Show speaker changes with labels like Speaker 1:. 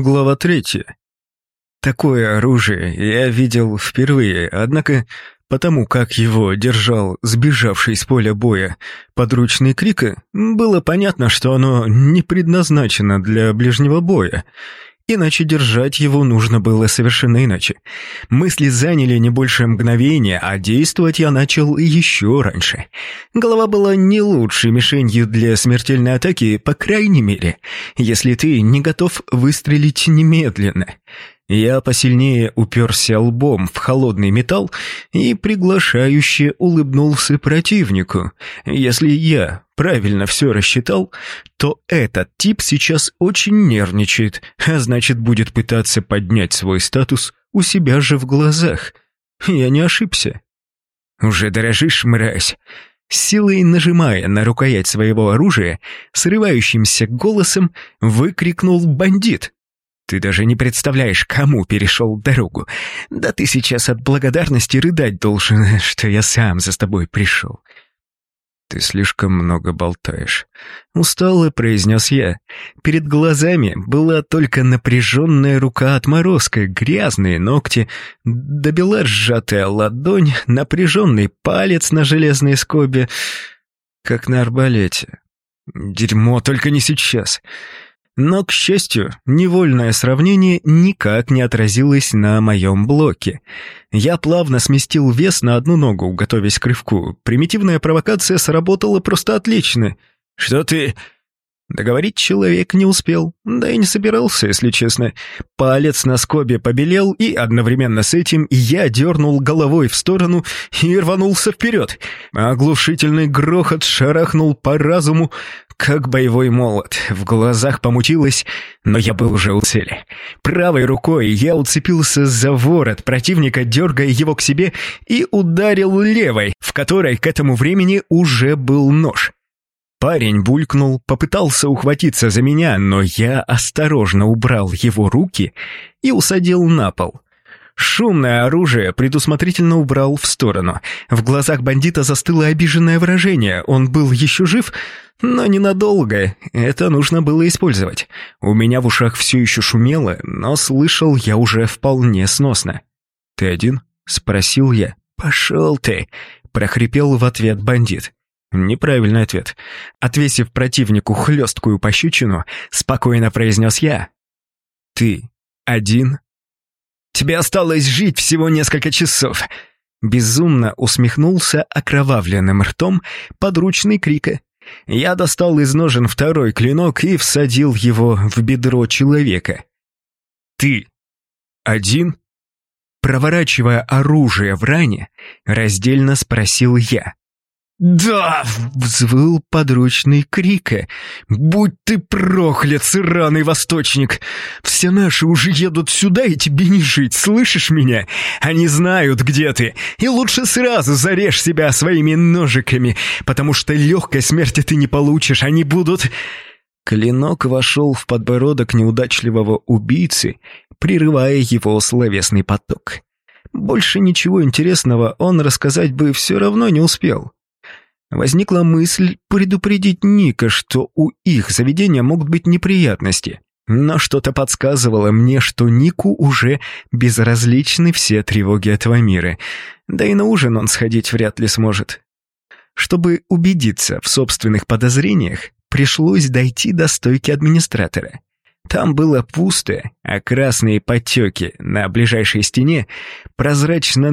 Speaker 1: Глава третья. Такое оружие я видел впервые, однако потому как его держал сбежавший с поля боя подручный Крика, было понятно, что оно не предназначено для ближнего боя, Иначе держать его нужно было совершенно иначе. Мысли заняли не больше мгновения, а действовать я начал еще раньше. Голова была не лучшей мишенью для смертельной атаки, по крайней мере, если ты не готов выстрелить немедленно. Я посильнее уперся лбом в холодный металл и приглашающе улыбнулся противнику. Если я правильно все рассчитал, то этот тип сейчас очень нервничает, а значит будет пытаться поднять свой статус у себя же в глазах. Я не ошибся. «Уже дорожишь, мразь?» Силой нажимая на рукоять своего оружия, срывающимся голосом выкрикнул бандит. Ты даже не представляешь, кому перешел дорогу. Да ты сейчас от благодарности рыдать должен, что я сам за тобой пришел. Ты слишком много болтаешь. Устало произнес я. Перед глазами была только напряженная рука отморозка, грязные ногти, добела сжатая ладонь, напряженный палец на железной скобе, как на арбалете. Дерьмо, только не сейчас. Но, к счастью, невольное сравнение никак не отразилось на моем блоке. Я плавно сместил вес на одну ногу, готовясь к рывку. Примитивная провокация сработала просто отлично. «Что ты...» Договорить человек не успел, да и не собирался, если честно. Палец на скобе побелел, и одновременно с этим я дернул головой в сторону и рванулся вперед. Оглушительный грохот шарахнул по разуму, как боевой молот. В глазах помутилось, но я был уже у цели. Правой рукой я уцепился за ворот противника, дергая его к себе, и ударил левой, в которой к этому времени уже был нож. Парень булькнул, попытался ухватиться за меня, но я осторожно убрал его руки и усадил на пол. Шумное оружие предусмотрительно убрал в сторону. В глазах бандита застыло обиженное выражение. Он был еще жив, но ненадолго. Это нужно было использовать. У меня в ушах все еще шумело, но слышал я уже вполне сносно. «Ты один?» — спросил я. «Пошел ты!» — прохрипел в ответ бандит. Неправильный ответ. Отвесив противнику хлесткую пощечину, спокойно произнес я. «Ты один?» «Тебе осталось жить всего несколько часов!» Безумно усмехнулся окровавленным ртом подручный крика. Я достал из ножен второй клинок и всадил его в бедро человека. «Ты один?» Проворачивая оружие в ране, раздельно спросил я. «Да!» — взвыл подручный крика. «Будь ты проклят, сраный восточник! Все наши уже едут сюда, и тебе не жить, слышишь меня? Они знают, где ты, и лучше сразу зарежь себя своими ножиками, потому что легкой смерти ты не получишь, они будут...» Клинок вошел в подбородок неудачливого убийцы, прерывая его словесный поток. Больше ничего интересного он рассказать бы все равно не успел. Возникла мысль предупредить Ника, что у их заведения могут быть неприятности. Но что-то подсказывало мне, что Нику уже безразличны все тревоги этого мира. Да и на ужин он сходить вряд ли сможет. Чтобы убедиться в собственных подозрениях, пришлось дойти до стойки администратора. Там было пусто, а красные подтеки на ближайшей стене прозрачно